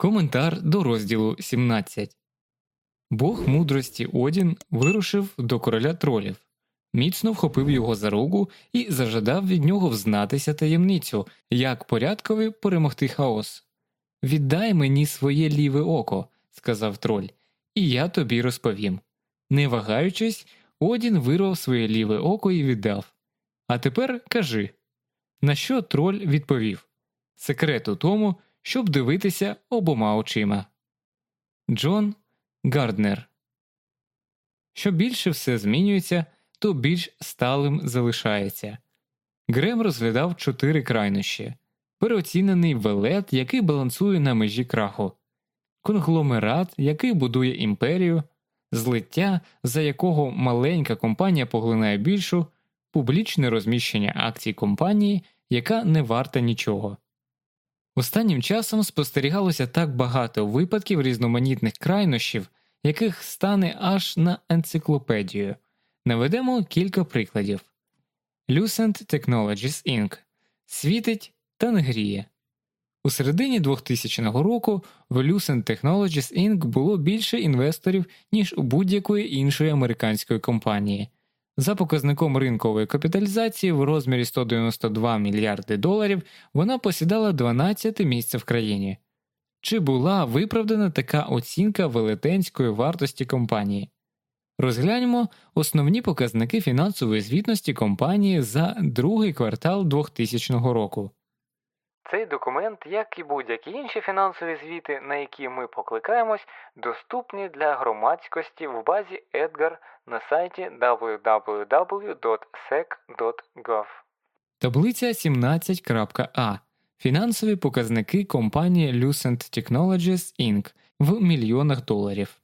Коментар до розділу 17 Бог мудрості Одін вирушив до короля тролів, міцно вхопив його за руку і зажадав від нього взнатися таємницю, як порядкові перемогти хаос. Віддай мені своє ліве око, сказав троль, і я тобі розповім. Не вагаючись, Одін вирвав своє ліве око і віддав. А тепер кажи. На що троль відповів Секрет у тому, щоб дивитися обома очима. Джон Гарднер. Що більше все змінюється, то більш сталим залишається. Грем розглядав чотири крайнощі переоцінений велет, який балансує на межі краху, конгломерат, який будує імперію, злиття, за якого маленька компанія поглинає більшу, публічне розміщення акцій компанії, яка не варта нічого. Останнім часом спостерігалося так багато випадків різноманітних крайнощів, яких стане аж на енциклопедію. Наведемо кілька прикладів. Lucent Technologies Inc. світить та не гріє. У середині 2000 року в Lucent Technologies Inc. було більше інвесторів, ніж у будь-якої іншої американської компанії. За показником ринкової капіталізації в розмірі 192 мільярди доларів вона посідала 12 місце в країні. Чи була виправдана така оцінка велетенської вартості компанії? Розгляньмо основні показники фінансової звітності компанії за другий квартал 2000 року. Цей документ, як і будь-які інші фінансові звіти, на які ми покликаємось, доступні для громадськості в базі EDGAR на сайті www.sec.gov. Таблиця 17.a. Фінансові показники компанії Lucent Technologies Inc. в мільйонах доларів.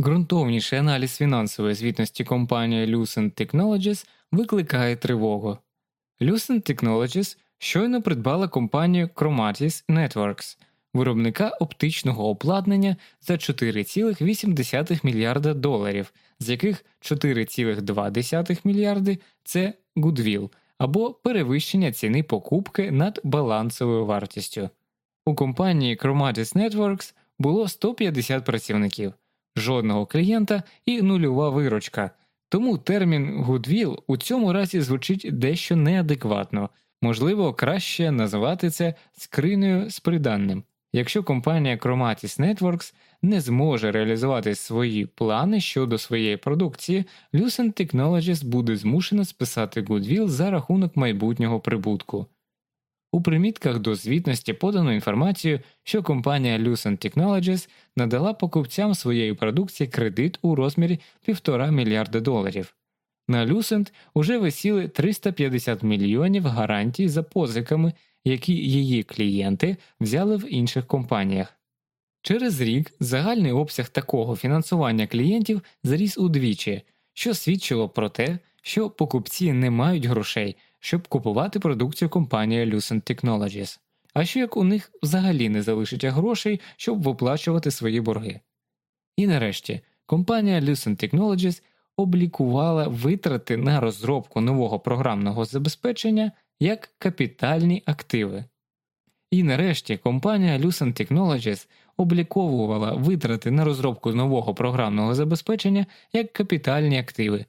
Ґрунтовніший аналіз фінансової звітності компанії Lucent Technologies викликає тривогу. Lucent Technologies щойно придбала компанію Chromatis Networks, виробника оптичного обладнання за 4,8 мільярда доларів, з яких 4,2 мільярди це Goodwill або перевищення ціни покупки над балансовою вартістю. У компанії Chromatis Networks було 150 працівників, жодного клієнта і нульова виручка. Тому термін Goodwill у цьому разі звучить дещо неадекватно, можливо, краще називати це скринею з приданним. Якщо компанія Chromatis Networks не зможе реалізувати свої плани щодо своєї продукції, Lucent Technologies буде змушена списати Goodwill за рахунок майбутнього прибутку. У примітках до звітності подано інформацію, що компанія Lucent Technologies надала покупцям своєї продукції кредит у розмірі 1,5 мільярда доларів. На Lucent уже висіли 350 мільйонів гарантій за позиками, які її клієнти взяли в інших компаніях. Через рік загальний обсяг такого фінансування клієнтів зріс удвічі, що свідчило про те, що покупці не мають грошей, щоб купувати продукцію компанії Lucent Technologies, а що як у них взагалі не залишиться грошей, щоб виплачувати свої борги. І нарешті компанія Lucent Technologies облікувала витрати на розробку нового програмного забезпечення як капітальні активи. І нарешті компанія Lucent Technologies обліковувала витрати на розробку нового програмного забезпечення як капітальні активи.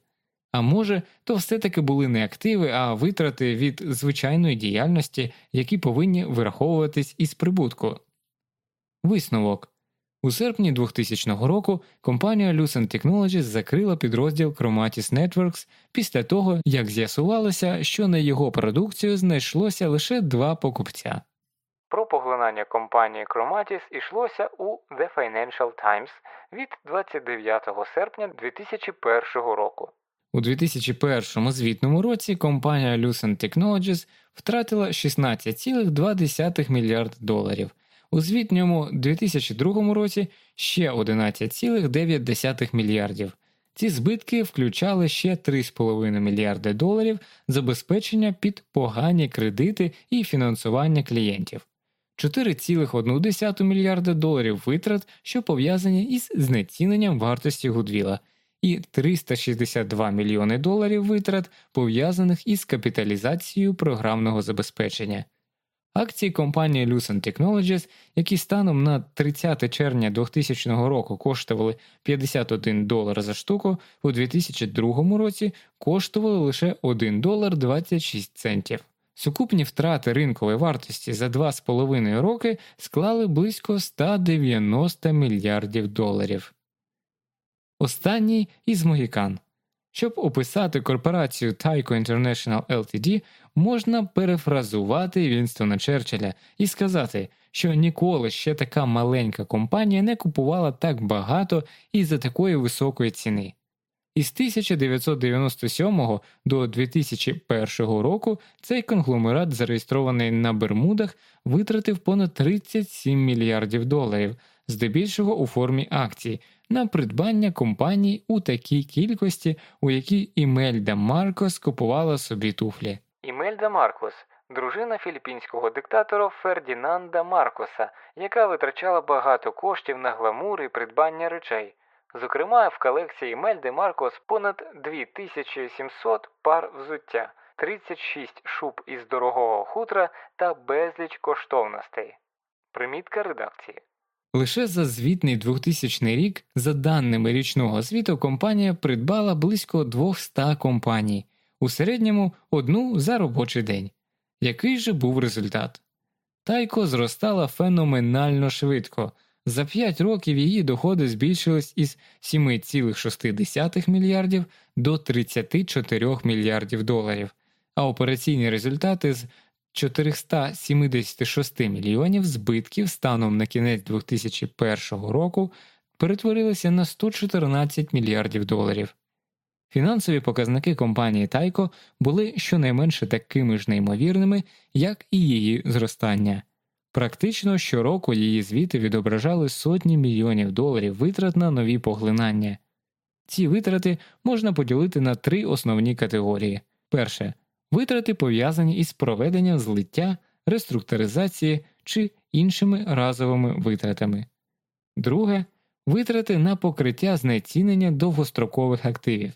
А може, то все-таки були не активи, а витрати від звичайної діяльності, які повинні вираховуватись із прибутку. Висновок у серпні 2000 року компанія Lucent Technologies закрила підрозділ Chromatis Networks після того, як з'ясувалося, що на його продукцію знайшлося лише два покупця. Про поглинання компанії Chromatis йшлося у The Financial Times від 29 серпня 2001 року. У 2001 звітному році компанія Lucent Technologies втратила 16,2 мільярд доларів. У звітньому 2002 році ще 11,9 мільярдів. Ці збитки включали ще 3,5 мільярди доларів забезпечення під погані кредити і фінансування клієнтів, 4,1 мільярда доларів витрат, що пов'язані із знеціненням вартості Гудвіла, і 362 мільйони доларів витрат, пов'язаних із капіталізацією програмного забезпечення. Акції компанії Lucent Technologies, які станом на 30 червня 2000 року коштували 51 долар за штуку, у 2002 році коштували лише 1 долар 26 центів. Сукупні втрати ринкової вартості за 2,5 роки склали близько 190 мільярдів доларів. Останній із Могікан. Щоб описати корпорацію Tyco International Ltd, можна перефразувати Вінстона Черчилля і сказати, що ніколи ще така маленька компанія не купувала так багато і за такої високої ціни. Із 1997 до 2001 року цей конгломерат, зареєстрований на Бермудах, витратив понад 37 мільярдів доларів, здебільшого у формі акцій, на придбання компаній у такій кількості, у якій Імельда Маркос купувала собі туфлі. Імельда Маркос дружина філіппінського диктатора Фердінанда Маркоса, яка витрачала багато коштів на гламур і придбання речей. Зокрема, в колекції Мельди Маркос понад 2700 пар взуття, 36 шуб із дорогого хутра та безліч коштовностей. Примітка редакції. Лише за звітний 2000 рік, за даними річного звіту, компанія придбала близько 200 компаній, у середньому одну за робочий день. Який же був результат? Тайко зростала феноменально швидко. За 5 років її доходи збільшились із 7,6 мільярдів до 34 мільярдів доларів, а операційні результати з 476 мільйонів збитків станом на кінець 2001 року перетворилися на 114 мільярдів доларів. Фінансові показники компанії Тайко були щонайменше такими ж неймовірними, як і її зростання. Практично щороку її звіти відображали сотні мільйонів доларів витрат на нові поглинання. Ці витрати можна поділити на три основні категорії: перше витрати пов'язані із проведенням злиття, реструктуризації чи іншими разовими витратами, друге витрати на покриття знецінення довгострокових активів,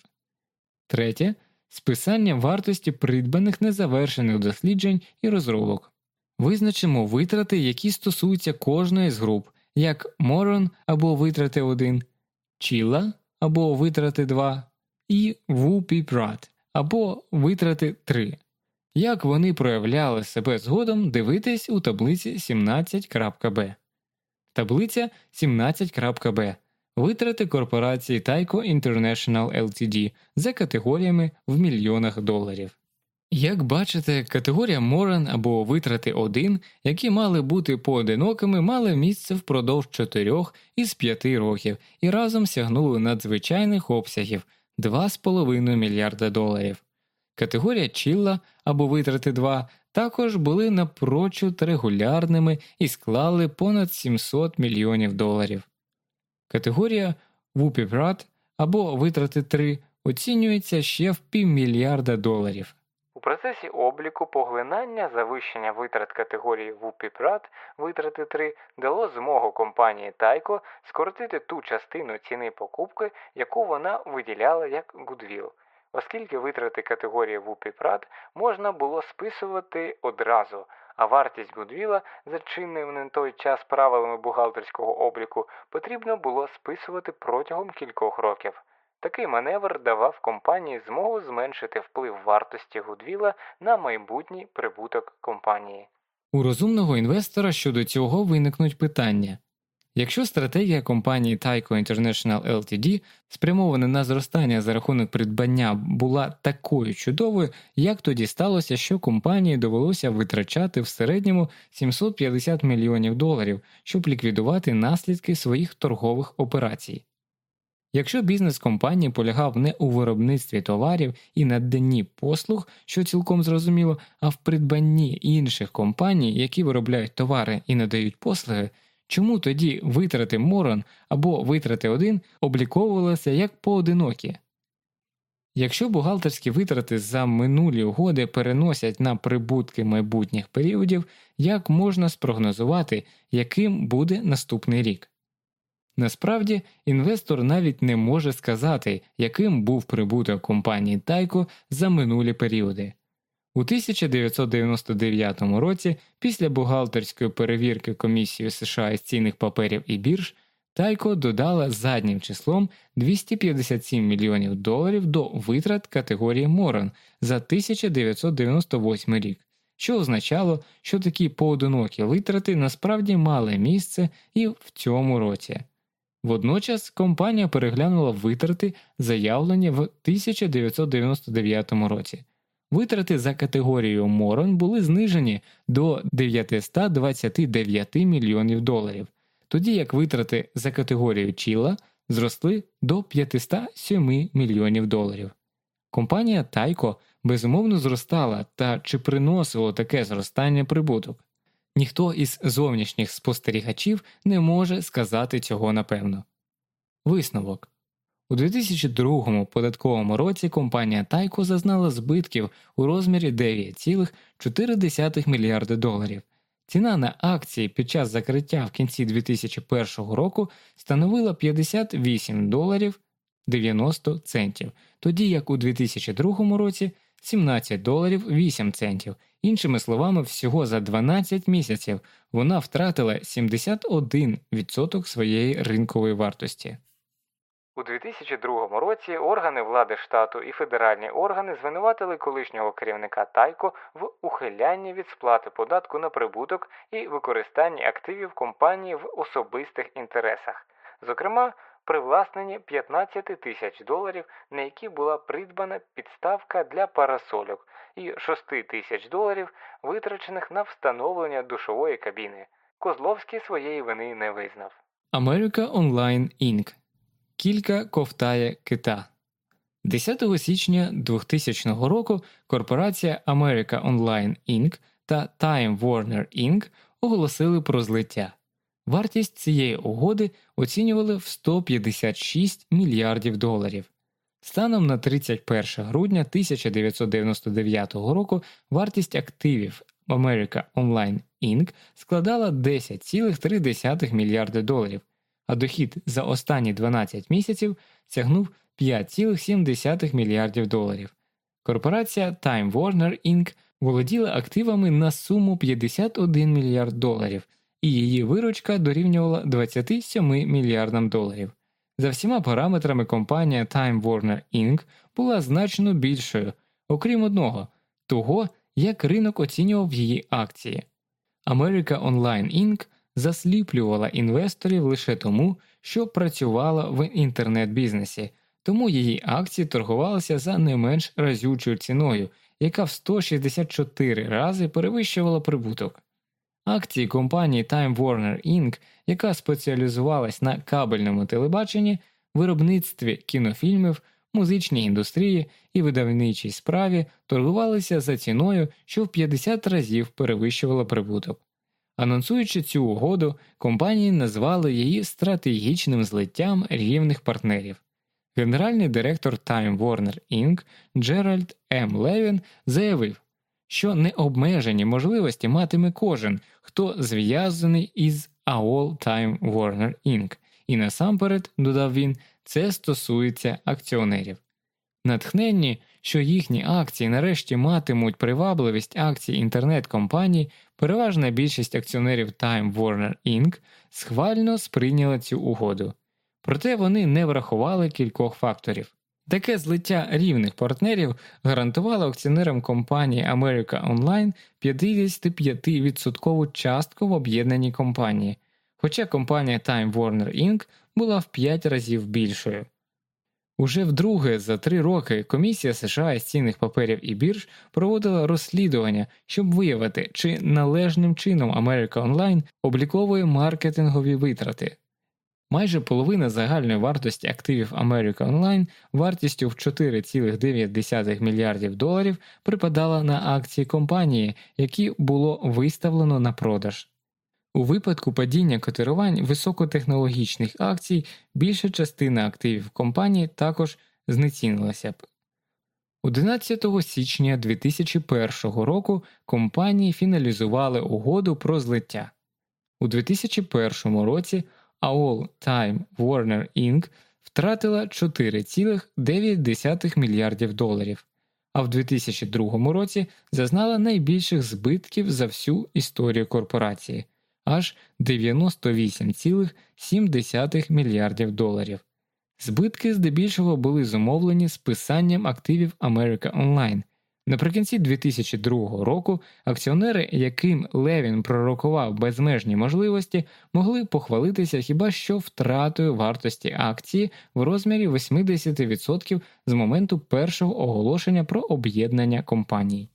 третє списання вартості придбаних незавершених досліджень і розробок. Визначимо витрати, які стосуються кожної з груп, як Морон або витрати 1, Чіла або витрати 2 і Вупіпрат або витрати 3. Як вони проявляли себе згодом, дивитись у таблиці 17.b. Таблиця 17.b. Витрати корпорації Tyco International Ltd за категоріями в мільйонах доларів. Як бачите, категорія Моран або витрати 1, які мали бути поодинокими, мали місце впродовж 4 із 5 років і разом сягнули надзвичайних обсягів 2,5 мільярда доларів. Категорія Чілла або витрати 2 також були напрочуд регулярними і склали понад 700 мільйонів доларів. Категорія Вупіпрат або витрати 3 оцінюється ще в півмільярда доларів. Процесі обліку поглинання завищення витрат категорії WUPIPRAT витрати 3 дало змогу компанії Tyco скоротити ту частину ціни покупки, яку вона виділяла як Goodwill. Оскільки витрати категорії WUPIPRAT можна було списувати одразу, а вартість Goodwill, за на той час правилами бухгалтерського обліку, потрібно було списувати протягом кількох років. Такий маневр давав компанії змогу зменшити вплив вартості Гудвіла на майбутній прибуток компанії. У розумного інвестора щодо цього виникнуть питання. Якщо стратегія компанії Tyco International Ltd, спрямована на зростання за рахунок придбання, була такою чудовою, як тоді сталося, що компанії довелося витрачати в середньому 750 мільйонів доларів, щоб ліквідувати наслідки своїх торгових операцій. Якщо бізнес компанії полягав не у виробництві товарів і наданні послуг, що цілком зрозуміло, а в придбанні інших компаній, які виробляють товари і надають послуги, чому тоді витрати Морон або витрати 1 обліковувалися як поодинокі? Якщо бухгалтерські витрати за минулі угоди переносять на прибутки майбутніх періодів, як можна спрогнозувати, яким буде наступний рік? Насправді, інвестор навіть не може сказати, яким був прибуток компанії Тайко за минулі періоди. У 1999 році, після бухгалтерської перевірки комісії США із цінних паперів і бірж, Тайко додала заднім числом 257 мільйонів доларів до витрат категорії Морон за 1998 рік, що означало, що такі поодинокі витрати насправді мали місце і в цьому році. Водночас компанія переглянула витрати, заявлені в 1999 році. Витрати за категорією Морон були знижені до 929 мільйонів доларів, тоді як витрати за категорією Чіла зросли до 507 мільйонів доларів. Компанія Тайко безумовно зростала та чи приносило таке зростання прибуток. Ніхто із зовнішніх спостерігачів не може сказати цього напевно. Висновок у 2002 податковому році компанія Тайко зазнала збитків у розмірі 9,4 мільярди доларів. Ціна на акції під час закриття в кінці 2001 року становила 58 доларів 90 центів, тоді як у 2002 році 17 доларів 8 центів. Іншими словами, всього за 12 місяців вона втратила 71% своєї ринкової вартості. У 2002 році органи влади штату і федеральні органи звинуватили колишнього керівника Тайко в ухилянні від сплати податку на прибуток і використанні активів компанії в особистих інтересах, зокрема, привласненні 15 тисяч доларів, на які була придбана підставка для парасольок, і 6 тисяч доларів, витрачених на встановлення душової кабіни. Козловський своєї вини не визнав. America Online Inc. Кілька ковтає кита. 10 січня 2000 року корпорація America Online Inc. та Time Warner Inc. оголосили про злиття. Вартість цієї угоди оцінювали в 156 мільярдів доларів. Станом на 31 грудня 1999 року вартість активів America Online Inc. складала 10,3 мільярди доларів а дохід за останні 12 місяців сягнув 5,7 мільярдів доларів. Корпорація Time Warner Inc. володіла активами на суму 51 мільярд доларів, і її виручка дорівнювала 27 мільярдам доларів. За всіма параметрами компанія Time Warner Inc. була значно більшою, окрім одного того, як ринок оцінював її акції. America Online Inc засліплювала інвесторів лише тому, що працювала в інтернет-бізнесі, тому її акції торгувалися за не менш разючою ціною, яка в 164 рази перевищувала прибуток. Акції компанії Time Warner Inc., яка спеціалізувалась на кабельному телебаченні, виробництві кінофільмів, музичній індустрії і видавничій справі торгувалися за ціною, що в 50 разів перевищувала прибуток. Анонсуючи цю угоду, компанії назвали її стратегічним злиттям рівних партнерів. Генеральний директор Time Warner Inc. Джеральд М. Левін заявив, що необмежені можливості матиме кожен, хто зв'язаний із AOL Time Warner Inc. І насамперед, додав він, це стосується акціонерів. Натхненні, що їхні акції нарешті матимуть привабливість акцій інтернет-компаній, переважна більшість акціонерів Time Warner Inc. схвально сприйняла цю угоду, проте вони не врахували кількох факторів. Таке злиття рівних партнерів гарантувало акціонерам компанії America Online 55% частку в об'єднаній компанії, хоча компанія Time Warner Inc. була в 5 разів більшою. Уже вдруге за три роки Комісія США із цінних паперів і бірж проводила розслідування, щоб виявити, чи належним чином Америка Онлайн обліковує маркетингові витрати. Майже половина загальної вартості активів America Online вартістю в 4,9 мільярдів доларів припадала на акції компанії, які було виставлено на продаж. У випадку падіння котирувань високотехнологічних акцій більша частина активів компанії також знецінилася б. 11 січня 2001 року компанії фіналізували угоду про злиття. У 2001 році AOL Time Warner Inc. втратила 4,9 мільярдів доларів, а в 2002 році зазнала найбільших збитків за всю історію корпорації аж 98,7 мільярдів доларів. Збитки здебільшого були зумовлені списанням активів America Online. Наприкінці 2002 року акціонери, яким Левін пророкував безмежні можливості, могли похвалитися хіба що втратою вартості акції в розмірі 80% з моменту першого оголошення про об'єднання компаній.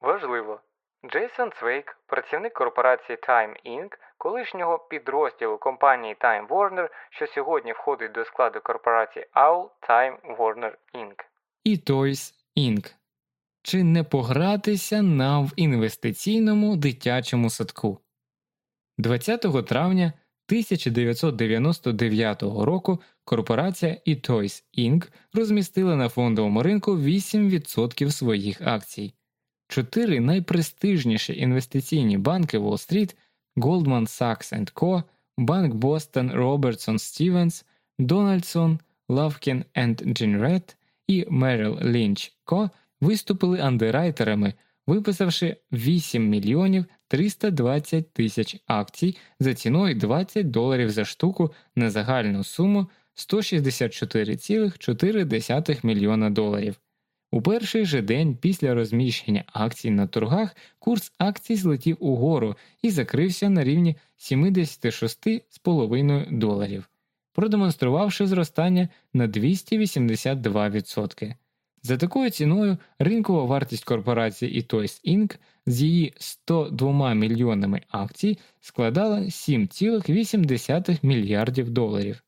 Важливо. Джейсон Цвейк, працівник корпорації Time Inc., колишнього підрозділу компанії Time Warner, що сьогодні входить до складу корпорації AUL Time Warner Inc. І Toys Inc. Чи не погратися нам в інвестиційному дитячому садку? 20 травня 1999 року корпорація eToys Inc. розмістила на фондовому ринку 8% своїх акцій. Чотири найпрестижніші інвестиційні банки Уолл-стріт Goldman Sachs Co., Банк Boston Robertson Stevens, Donaldson, Lufkin Generette і Merrill Lynch Co. виступили андеррайтерами, виписавши 8 мільйонів 320 тисяч акцій за ціною 20 доларів за штуку на загальну суму 164,4 мільйона доларів. У перший же день після розміщення акцій на торгах курс акцій злетів угору і закрився на рівні 76,5 доларів, продемонструвавши зростання на 282%. За такою ціною ринкова вартість корпорації eToys Inc. з її 102 мільйонами акцій складала 7,8 мільярдів доларів.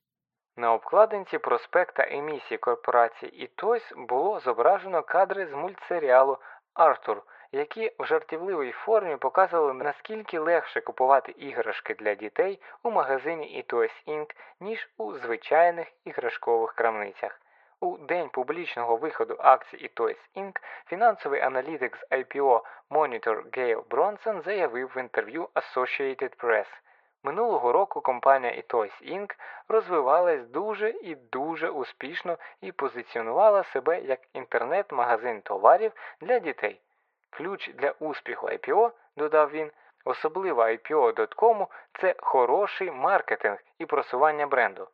На обкладинці проспекта емісії корпорації eToys було зображено кадри з мультсеріалу Артур, які в жартівливій формі показували наскільки легше купувати іграшки для дітей у магазині eToys Inc., ніж у звичайних іграшкових крамницях. У день публічного виходу акцій eToys Inc. фінансовий аналітик з IPO Monitor Гейл Бронсон заявив в інтерв'ю Associated Press – Минулого року компанія eToys Inc. розвивалась дуже і дуже успішно і позиціонувала себе як інтернет-магазин товарів для дітей. Ключ для успіху IPO, додав він, особливо IPO.com – це хороший маркетинг і просування бренду.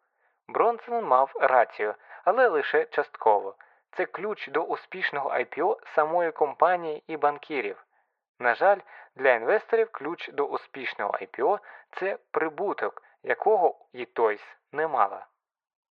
Бронсон мав рацію, але лише частково. Це ключ до успішного IPO самої компанії і банкірів. На жаль, для інвесторів ключ до успішного IPO – це прибуток, якого і Toys не мала.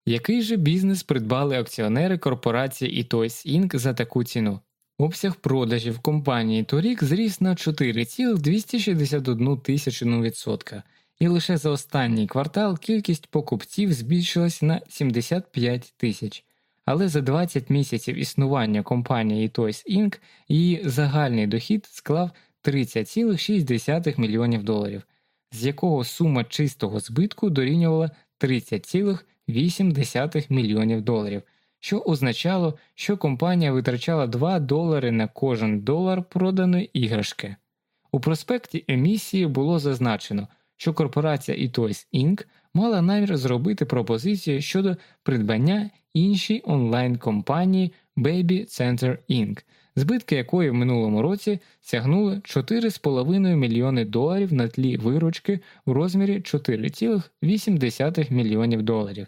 Який же бізнес придбали акціонери корпорації eToys Inc. за таку ціну? Обсяг продажів компанії торік зріс на 4,261 тисячну відсотка, і лише за останній квартал кількість покупців збільшилась на 75 тисяч. Але за 20 місяців існування компанії eToys Inc. її загальний дохід склав 30,6 мільйонів доларів, з якого сума чистого збитку дорівнювала 30,8 мільйонів доларів, що означало, що компанія витрачала 2 долари на кожен долар проданої іграшки. У проспекті емісії було зазначено, що корпорація eToys Inc. мала намір зробити пропозицію щодо придбання іншій онлайн компанії Baby Center Inc., збитки якої в минулому році сягнули 4,5 мільйони доларів на тлі виручки в розмірі 4,8 мільйонів доларів.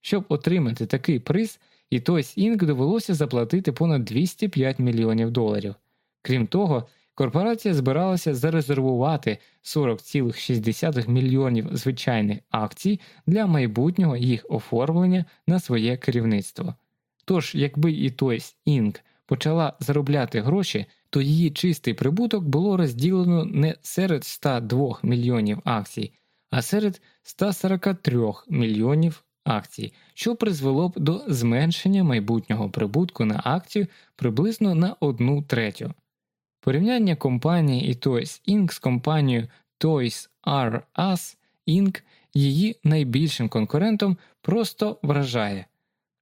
Щоб отримати такий приз, і Inc. довелося заплатити понад 205 мільйонів доларів. Крім того, корпорація збиралася зарезервувати 40,6 мільйонів звичайних акцій для майбутнього їх оформлення на своє керівництво. Тож, якби і Toys Inc. почала заробляти гроші, то її чистий прибуток було розділено не серед 102 мільйонів акцій, а серед 143 мільйонів акцій, що призвело б до зменшення майбутнього прибутку на акцію приблизно на одну третю. Порівняння компанії Toys Inc. з компанією Toys R Us Inc. її найбільшим конкурентом просто вражає.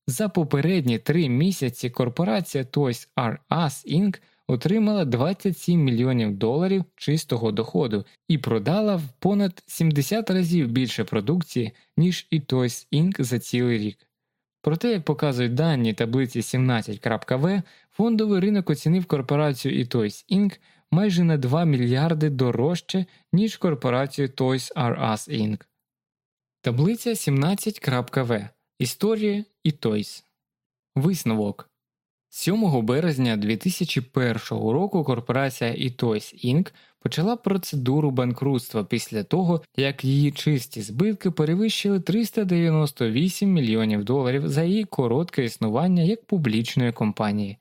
За попередні три місяці корпорація Toys R Us Inc. отримала 27 мільйонів доларів чистого доходу і продала в понад 70 разів більше продукції, ніж і Toys Inc. за цілий рік. Проте, як показують дані таблиці 17.v, фондовий ринок оцінив корпорацію eToys Inc. майже на 2 мільярди дорожче, ніж корпорацію Toys R Us Inc. Таблиця 17.v. Історія eToys. Висновок 7 березня 2001 року корпорація eToys Inc. почала процедуру банкрутства після того, як її чисті збитки перевищили 398 мільйонів доларів за її коротке існування як публічної компанії.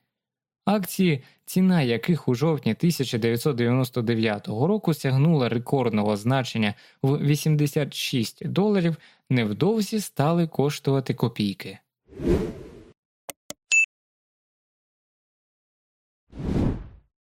Акції, ціна яких у жовтні 1999 року сягнула рекордного значення в 86 доларів, невдовзі стали коштувати копійки.